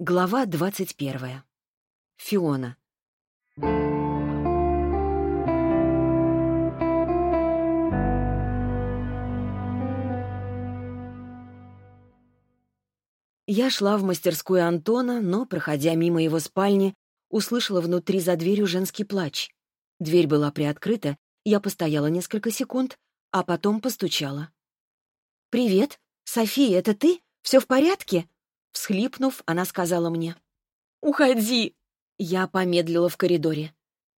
Глава двадцать первая. Фиона. Я шла в мастерскую Антона, но, проходя мимо его спальни, услышала внутри за дверью женский плач. Дверь была приоткрыта, я постояла несколько секунд, а потом постучала. «Привет, София, это ты? Все в порядке?» Всхлипнув, она сказала мне. «Уходи!» Я помедлила в коридоре.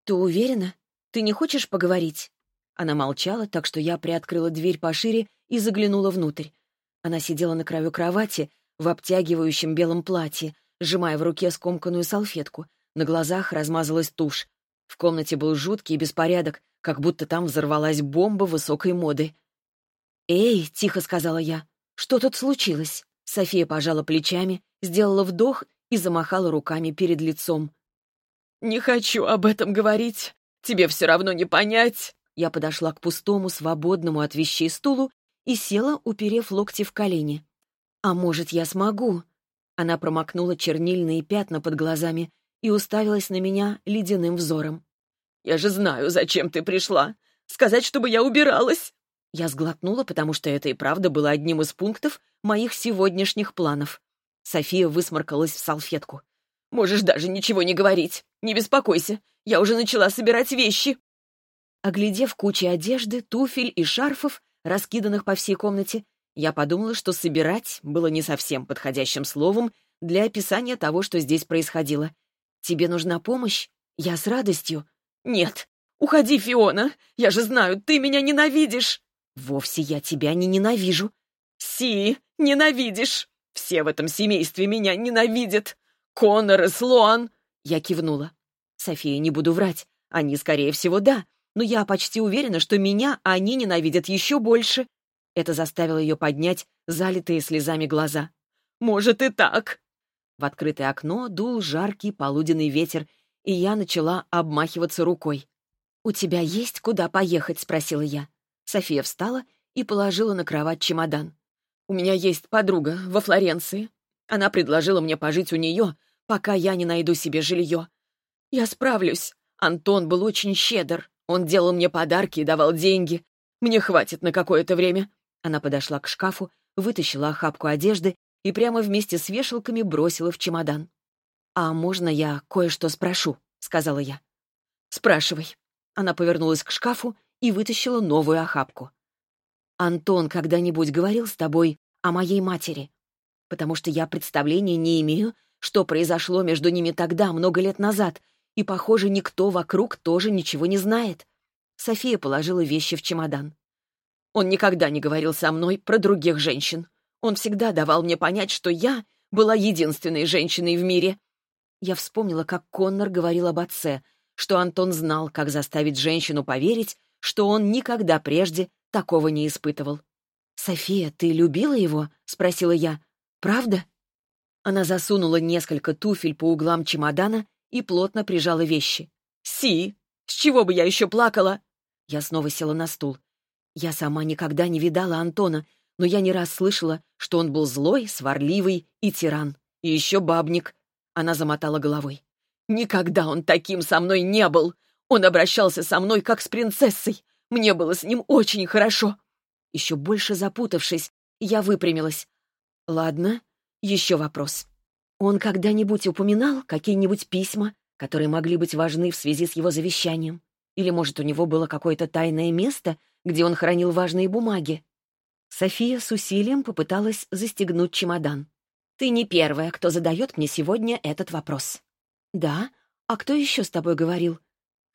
«Ты уверена? Ты не хочешь поговорить?» Она молчала, так что я приоткрыла дверь пошире и заглянула внутрь. Она сидела на краю кровати в обтягивающем белом платье, сжимая в руке скомканную салфетку. На глазах размазалась тушь. В комнате был жуткий беспорядок, как будто там взорвалась бомба высокой моды. «Эй!» — тихо сказала я. «Что тут случилось?» София пожала плечами, сделала вдох и замахала руками перед лицом. «Не хочу об этом говорить. Тебе все равно не понять». Я подошла к пустому, свободному от вещей стулу и села, уперев локти в колени. «А может, я смогу?» Она промокнула чернильные пятна под глазами и уставилась на меня ледяным взором. «Я же знаю, зачем ты пришла. Сказать, чтобы я убиралась!» Я сглотнула, потому что это и правда было одним из пунктов моих сегодняшних планов. София высморкалась в салфетку. «Можешь даже ничего не говорить. Не беспокойся. Я уже начала собирать вещи». Оглядев кучи одежды, туфель и шарфов, раскиданных по всей комнате, я подумала, что «собирать» было не совсем подходящим словом для описания того, что здесь происходило. «Тебе нужна помощь? Я с радостью». «Нет, уходи, Фиона. Я же знаю, ты меня ненавидишь». «Вовсе я тебя не ненавижу». «Си, ненавидишь. Все в этом семействе меня ненавидят. Конор и Слоан». Я кивнула. «София, не буду врать. Они, скорее всего, да. Но я почти уверена, что меня они ненавидят еще больше». Это заставило ее поднять залитые слезами глаза. «Может и так». В открытое окно дул жаркий полуденный ветер, и я начала обмахиваться рукой. «У тебя есть куда поехать?» — спросила я. София встала и положила на кровать чемодан. «У меня есть подруга во Флоренции. Она предложила мне пожить у нее, пока я не найду себе жилье. Я справлюсь. Антон был очень щедр. Он делал мне подарки и давал деньги. Мне хватит на какое-то время». Она подошла к шкафу, вытащила охапку одежды и прямо вместе с вешалками бросила в чемодан. «А можно я кое-что спрошу?» — сказала я. «Спрашивай». Она повернулась к шкафу и вытащила новую охапку. «Антон когда-нибудь говорил с тобой о моей матери? Потому что я представления не имею, что произошло между ними тогда, много лет назад, и, похоже, никто вокруг тоже ничего не знает». София положила вещи в чемодан. «Он никогда не говорил со мной про других женщин. Он всегда давал мне понять, что я была единственной женщиной в мире». Я вспомнила, как Коннор говорил об отце, что Антон знал, как заставить женщину поверить, что он никогда прежде такого не испытывал. «София, ты любила его?» — спросила я. «Правда?» Она засунула несколько туфель по углам чемодана и плотно прижала вещи. «Си, с чего бы я еще плакала?» Я снова села на стул. Я сама никогда не видала Антона, но я не раз слышала, что он был злой, сварливый и тиран. И еще бабник. Она замотала головой. «Никогда он таким со мной не был. Он обращался со мной, как с принцессой. Мне было с ним очень хорошо». Еще больше запутавшись, я выпрямилась. «Ладно, еще вопрос. Он когда-нибудь упоминал какие-нибудь письма, которые могли быть важны в связи с его завещанием? Или, может, у него было какое-то тайное место, где он хранил важные бумаги?» София с усилием попыталась застегнуть чемодан. «Ты не первая, кто задает мне сегодня этот вопрос». «Да? А кто еще с тобой говорил?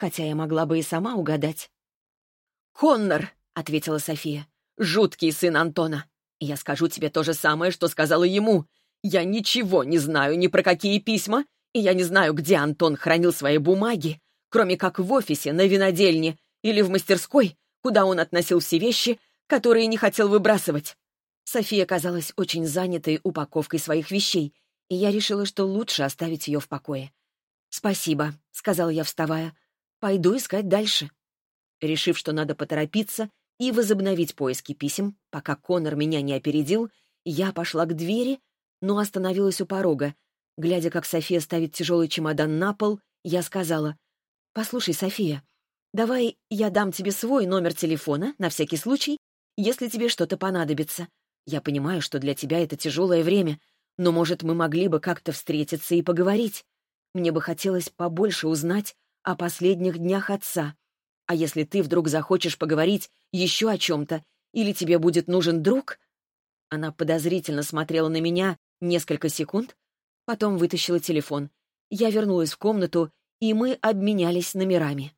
Хотя я могла бы и сама угадать». «Коннор», — ответила София, — «жуткий сын Антона. Я скажу тебе то же самое, что сказала ему. Я ничего не знаю ни про какие письма, и я не знаю, где Антон хранил свои бумаги, кроме как в офисе, на винодельне или в мастерской, куда он относил все вещи, которые не хотел выбрасывать. София казалась очень занятой упаковкой своих вещей, и я решила, что лучше оставить ее в покое. «Спасибо», — сказала я, вставая. «Пойду искать дальше». Решив, что надо поторопиться и возобновить поиски писем, пока Конор меня не опередил, я пошла к двери, но остановилась у порога. Глядя, как София ставит тяжелый чемодан на пол, я сказала, «Послушай, София, давай я дам тебе свой номер телефона, на всякий случай, если тебе что-то понадобится. Я понимаю, что для тебя это тяжелое время, но, может, мы могли бы как-то встретиться и поговорить. Мне бы хотелось побольше узнать о последних днях отца. А если ты вдруг захочешь поговорить еще о чем-то, или тебе будет нужен друг...» Она подозрительно смотрела на меня несколько секунд, потом вытащила телефон. Я вернулась в комнату, и мы обменялись номерами.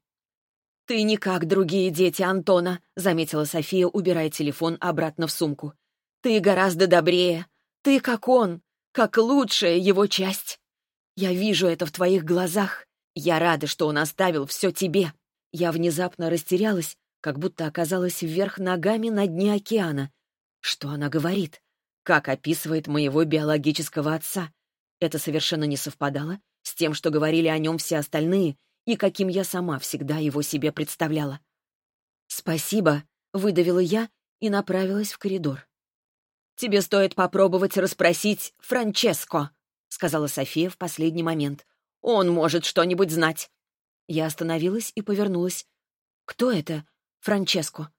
«Ты не как другие дети Антона», — заметила София, убирая телефон обратно в сумку. «Ты гораздо добрее. Ты как он, как лучшая его часть. Я вижу это в твоих глазах. Я рада, что он оставил все тебе». Я внезапно растерялась, как будто оказалась вверх ногами на дне океана. Что она говорит? Как описывает моего биологического отца? Это совершенно не совпадало с тем, что говорили о нем все остальные и каким я сама всегда его себе представляла. «Спасибо», — выдавила я и направилась в коридор. «Тебе стоит попробовать расспросить Франческо», — сказала София в последний момент. «Он может что-нибудь знать». Я остановилась и повернулась. «Кто это, Франческо?»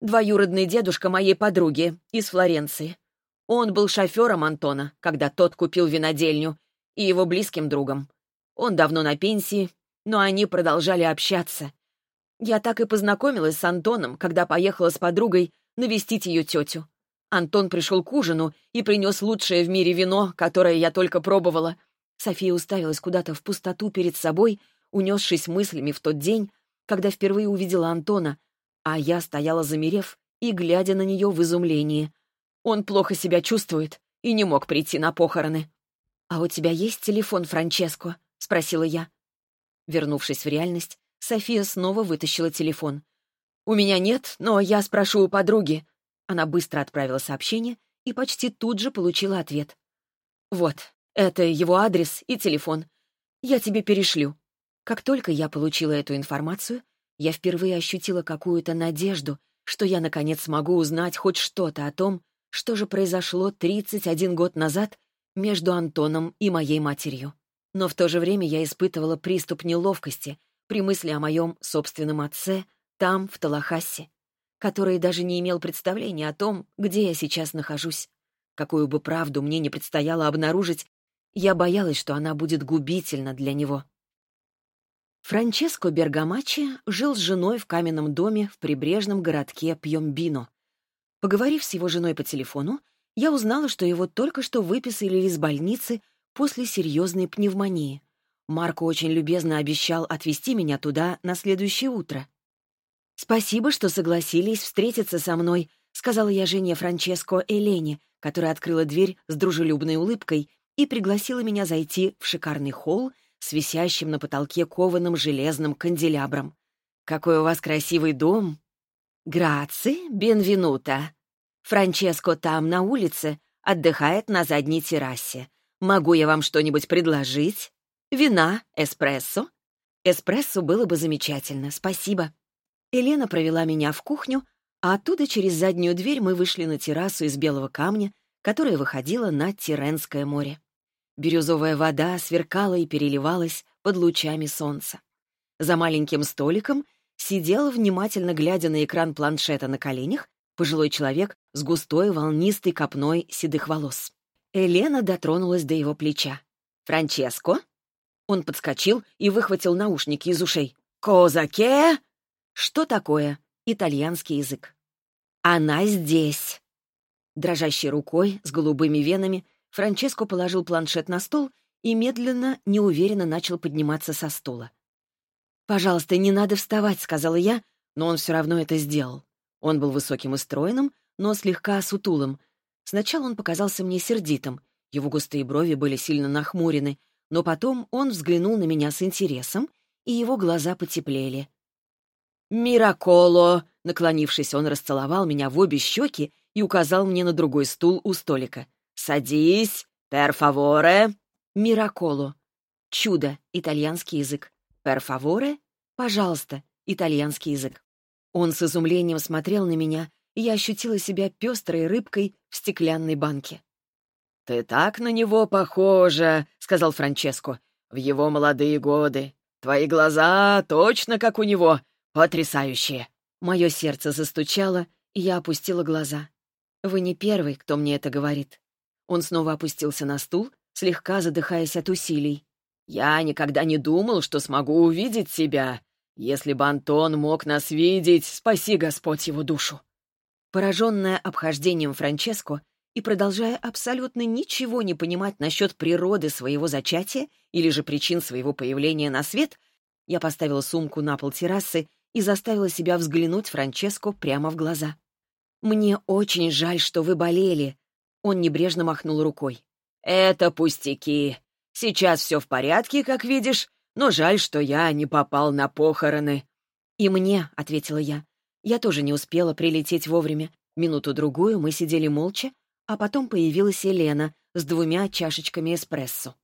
«Двоюродный дедушка моей подруги из Флоренции. Он был шофером Антона, когда тот купил винодельню, и его близким другом. Он давно на пенсии, но они продолжали общаться. Я так и познакомилась с Антоном, когда поехала с подругой навестить ее тетю. Антон пришел к ужину и принес лучшее в мире вино, которое я только пробовала. София уставилась куда-то в пустоту перед собой, унесшись мыслями в тот день, когда впервые увидела Антона, а я стояла замерев и глядя на нее в изумлении. Он плохо себя чувствует и не мог прийти на похороны. «А у тебя есть телефон, Франческо?» — спросила я. Вернувшись в реальность, София снова вытащила телефон. «У меня нет, но я спрошу у подруги». Она быстро отправила сообщение и почти тут же получила ответ. «Вот, это его адрес и телефон. Я тебе перешлю». Как только я получила эту информацию, я впервые ощутила какую-то надежду, что я, наконец, смогу узнать хоть что-то о том, что же произошло 31 год назад между Антоном и моей матерью. Но в то же время я испытывала приступ неловкости при мысли о моем собственном отце там, в Талахассе, который даже не имел представления о том, где я сейчас нахожусь. Какую бы правду мне не предстояло обнаружить, я боялась, что она будет губительна для него. Франческо Бергамачи жил с женой в каменном доме в прибрежном городке Пьембино. Поговорив с его женой по телефону, я узнала, что его только что выписали из больницы после серьезной пневмонии. Марко очень любезно обещал отвезти меня туда на следующее утро. «Спасибо, что согласились встретиться со мной», — сказала я жене Франческо Элене, которая открыла дверь с дружелюбной улыбкой и пригласила меня зайти в шикарный холл с висящим на потолке кованым железным канделябром. «Какой у вас красивый дом!» «Граци, бенвенута!» Франческо там, на улице, отдыхает на задней террасе. Могу я вам что-нибудь предложить? Вина, эспрессо? Эспрессо было бы замечательно, спасибо. Елена провела меня в кухню, а оттуда через заднюю дверь мы вышли на террасу из белого камня, которая выходила на Тиренское море. Бирюзовая вода сверкала и переливалась под лучами солнца. За маленьким столиком сидел, внимательно глядя на экран планшета на коленях, пожилой человек с густой волнистой копной седых волос. Елена дотронулась до его плеча. «Франческо?» Он подскочил и выхватил наушники из ушей. «Козаке?» «Что такое?» Итальянский язык. «Она здесь!» Дрожащей рукой, с голубыми венами, Франческо положил планшет на стол и медленно, неуверенно начал подниматься со стула. «Пожалуйста, не надо вставать», — сказала я, но он все равно это сделал. Он был высоким и стройным, но слегка сутулым. Сначала он показался мне сердитым, его густые брови были сильно нахмурены, но потом он взглянул на меня с интересом, и его глаза потеплели. «Мираколо!» — наклонившись, он расцеловал меня в обе щеки и указал мне на другой стул у столика. «Садись! Перфаворе!» «Мираколо!» «Чудо!» — итальянский язык. «Перфаворе?» «Пожалуйста!» — итальянский язык. Он с изумлением смотрел на меня, и я ощутила себя пестрой рыбкой в стеклянной банке. «Ты так на него похожа», — сказал Франческо, — «в его молодые годы. Твои глаза точно как у него, потрясающие». Мое сердце застучало, и я опустила глаза. «Вы не первый, кто мне это говорит». Он снова опустился на стул, слегка задыхаясь от усилий. «Я никогда не думал, что смогу увидеть тебя. Если бы Антон мог нас видеть, спаси Господь его душу». Пораженная обхождением Франческо и продолжая абсолютно ничего не понимать насчет природы своего зачатия или же причин своего появления на свет, я поставила сумку на пол террасы и заставила себя взглянуть Франческо прямо в глаза. «Мне очень жаль, что вы болели», — он небрежно махнул рукой. «Это пустяки. Сейчас все в порядке, как видишь, но жаль, что я не попал на похороны». «И мне», — ответила я. Я тоже не успела прилететь вовремя. Минуту-другую мы сидели молча, а потом появилась Елена с двумя чашечками эспрессо.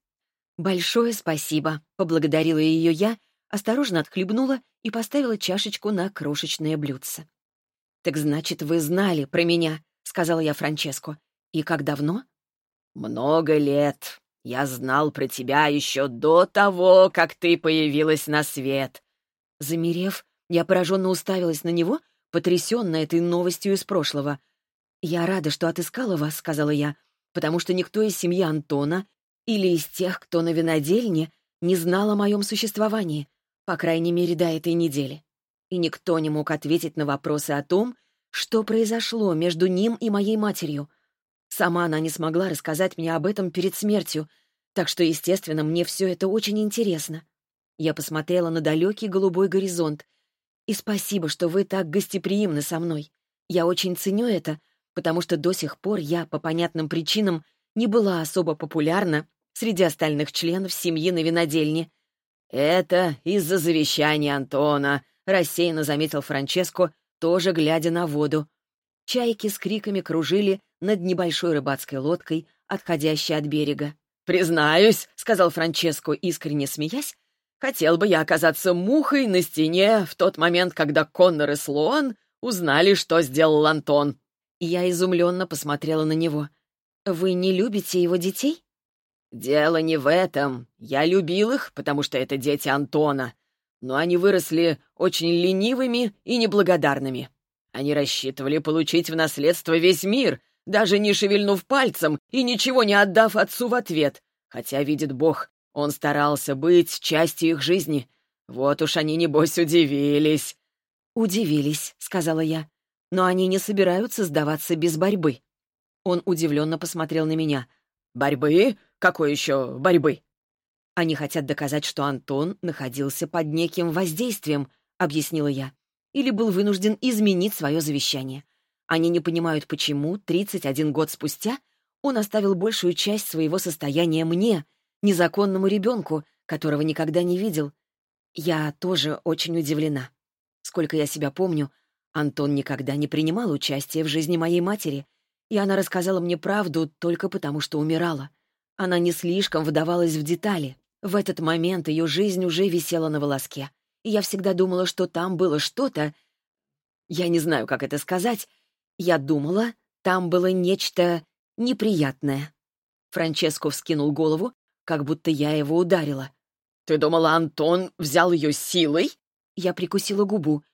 «Большое спасибо», — поблагодарила ее я, осторожно отхлебнула и поставила чашечку на крошечное блюдце. «Так значит, вы знали про меня», — сказала я Франческо. «И как давно?» «Много лет. Я знал про тебя еще до того, как ты появилась на свет». Замерев, я пораженно уставилась на него, потрясенная этой новостью из прошлого. «Я рада, что отыскала вас», — сказала я, «потому что никто из семьи Антона или из тех, кто на винодельне, не знал о моем существовании по крайней мере, до этой недели. И никто не мог ответить на вопросы о том, что произошло между ним и моей матерью. Сама она не смогла рассказать мне об этом перед смертью, так что, естественно, мне все это очень интересно. Я посмотрела на далекий голубой горизонт. И спасибо, что вы так гостеприимны со мной. Я очень ценю это, потому что до сих пор я, по понятным причинам, не была особо популярна среди остальных членов семьи на винодельне — «Это из-за завещания Антона», — рассеянно заметил Франческо, тоже глядя на воду. Чайки с криками кружили над небольшой рыбацкой лодкой, отходящей от берега. «Признаюсь», — сказал Франческо, искренне смеясь, «хотел бы я оказаться мухой на стене в тот момент, когда Коннор и Слоан узнали, что сделал Антон». Я изумленно посмотрела на него. «Вы не любите его детей?» «Дело не в этом. Я любил их, потому что это дети Антона. Но они выросли очень ленивыми и неблагодарными. Они рассчитывали получить в наследство весь мир, даже не шевельнув пальцем и ничего не отдав отцу в ответ. Хотя, видит Бог, он старался быть частью их жизни. Вот уж они, небось, удивились». «Удивились», — сказала я. «Но они не собираются сдаваться без борьбы». Он удивленно посмотрел на меня. «Борьбы? Какой еще борьбы?» «Они хотят доказать, что Антон находился под неким воздействием», — объяснила я, «или был вынужден изменить свое завещание. Они не понимают, почему 31 год спустя он оставил большую часть своего состояния мне, незаконному ребенку, которого никогда не видел. Я тоже очень удивлена. Сколько я себя помню, Антон никогда не принимал участия в жизни моей матери, и она рассказала мне правду только потому, что умирала. Она не слишком вдавалась в детали. В этот момент ее жизнь уже висела на волоске. И я всегда думала, что там было что-то... Я не знаю, как это сказать. Я думала, там было нечто неприятное. Франческо вскинул голову, как будто я его ударила. «Ты думала, Антон взял ее силой?» Я прикусила губу.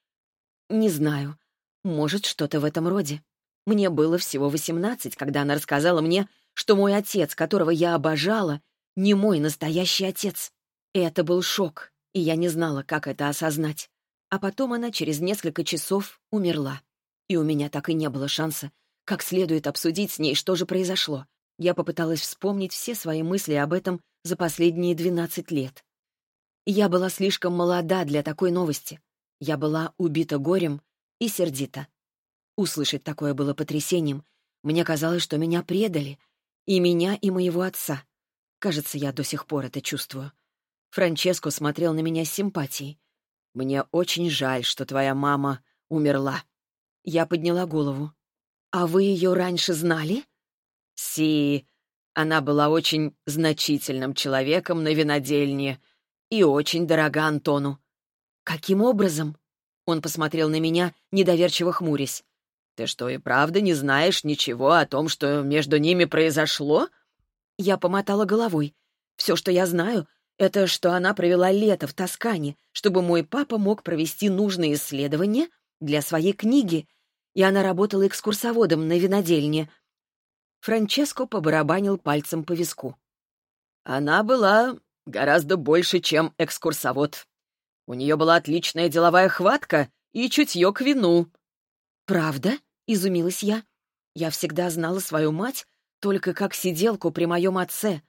«Не знаю. Может, что-то в этом роде. Мне было всего восемнадцать, когда она рассказала мне, что мой отец, которого я обожала, не мой настоящий отец. Это был шок, и я не знала, как это осознать. А потом она через несколько часов умерла. И у меня так и не было шанса как следует обсудить с ней, что же произошло. Я попыталась вспомнить все свои мысли об этом за последние двенадцать лет. Я была слишком молода для такой новости. Я была убита горем и сердита. Услышать такое было потрясением. Мне казалось, что меня предали, и меня, и моего отца. Кажется, я до сих пор это чувствую. Франческо смотрел на меня с симпатией. «Мне очень жаль, что твоя мама умерла». Я подняла голову. «А вы ее раньше знали?» «Си, она была очень значительным человеком на винодельне и очень дорога Антону». «Каким образом?» Он посмотрел на меня, недоверчиво хмурясь. «Ты что, и правда не знаешь ничего о том, что между ними произошло?» Я помотала головой. Все, что я знаю, это что она провела лето в Тоскане, чтобы мой папа мог провести нужные исследования для своей книги, и она работала экскурсоводом на винодельне. Франческо побарабанил пальцем по виску. Она была гораздо больше, чем экскурсовод. У нее была отличная деловая хватка и чутье к вину. «Правда?» — изумилась я. Я всегда знала свою мать только как сиделку при моем отце.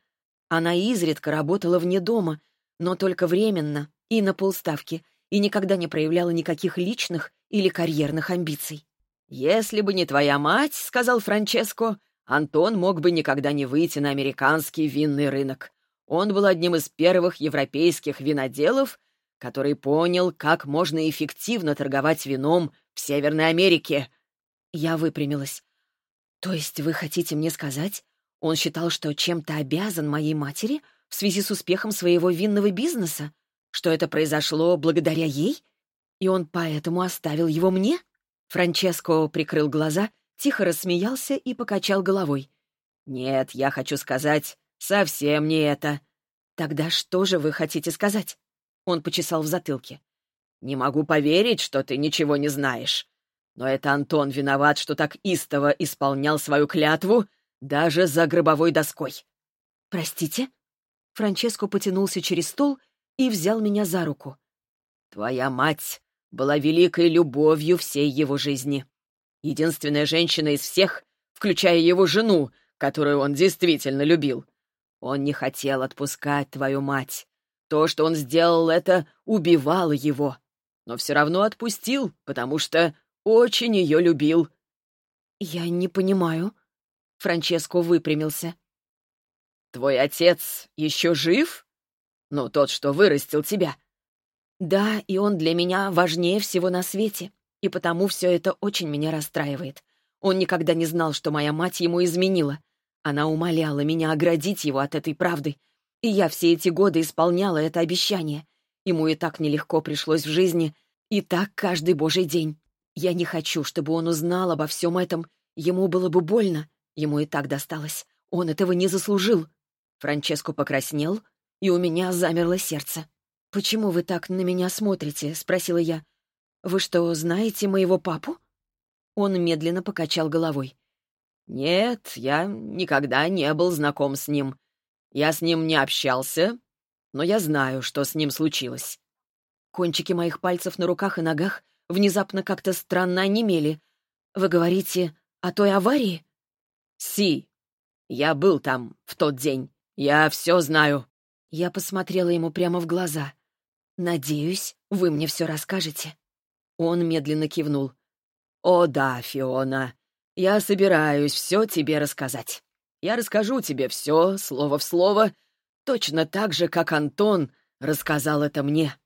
Она изредка работала вне дома, но только временно и на полставки, и никогда не проявляла никаких личных или карьерных амбиций. «Если бы не твоя мать, — сказал Франческо, — Антон мог бы никогда не выйти на американский винный рынок. Он был одним из первых европейских виноделов, который понял, как можно эффективно торговать вином в Северной Америке. Я выпрямилась. «То есть вы хотите мне сказать, он считал, что чем-то обязан моей матери в связи с успехом своего винного бизнеса? Что это произошло благодаря ей? И он поэтому оставил его мне?» Франческо прикрыл глаза, тихо рассмеялся и покачал головой. «Нет, я хочу сказать, совсем не это». «Тогда что же вы хотите сказать?» Он почесал в затылке. «Не могу поверить, что ты ничего не знаешь. Но это Антон виноват, что так истово исполнял свою клятву даже за гробовой доской. «Простите?» Франческо потянулся через стол и взял меня за руку. «Твоя мать была великой любовью всей его жизни. Единственная женщина из всех, включая его жену, которую он действительно любил. Он не хотел отпускать твою мать. То, что он сделал, это убивало его. Но все равно отпустил, потому что очень ее любил». «Я не понимаю». Франческо выпрямился. «Твой отец еще жив? Ну, тот, что вырастил тебя». «Да, и он для меня важнее всего на свете, и потому все это очень меня расстраивает. Он никогда не знал, что моя мать ему изменила. Она умоляла меня оградить его от этой правды, и я все эти годы исполняла это обещание. Ему и так нелегко пришлось в жизни, и так каждый божий день. Я не хочу, чтобы он узнал обо всем этом. Ему было бы больно. Ему и так досталось. Он этого не заслужил. Франческо покраснел, и у меня замерло сердце. «Почему вы так на меня смотрите?» — спросила я. «Вы что, знаете моего папу?» Он медленно покачал головой. «Нет, я никогда не был знаком с ним. Я с ним не общался, но я знаю, что с ним случилось». Кончики моих пальцев на руках и ногах внезапно как-то странно онемели. «Вы говорите о той аварии?» «Си. Я был там в тот день. Я все знаю». Я посмотрела ему прямо в глаза. «Надеюсь, вы мне все расскажете». Он медленно кивнул. «О да, Фиона, я собираюсь все тебе рассказать. Я расскажу тебе все, слово в слово, точно так же, как Антон рассказал это мне».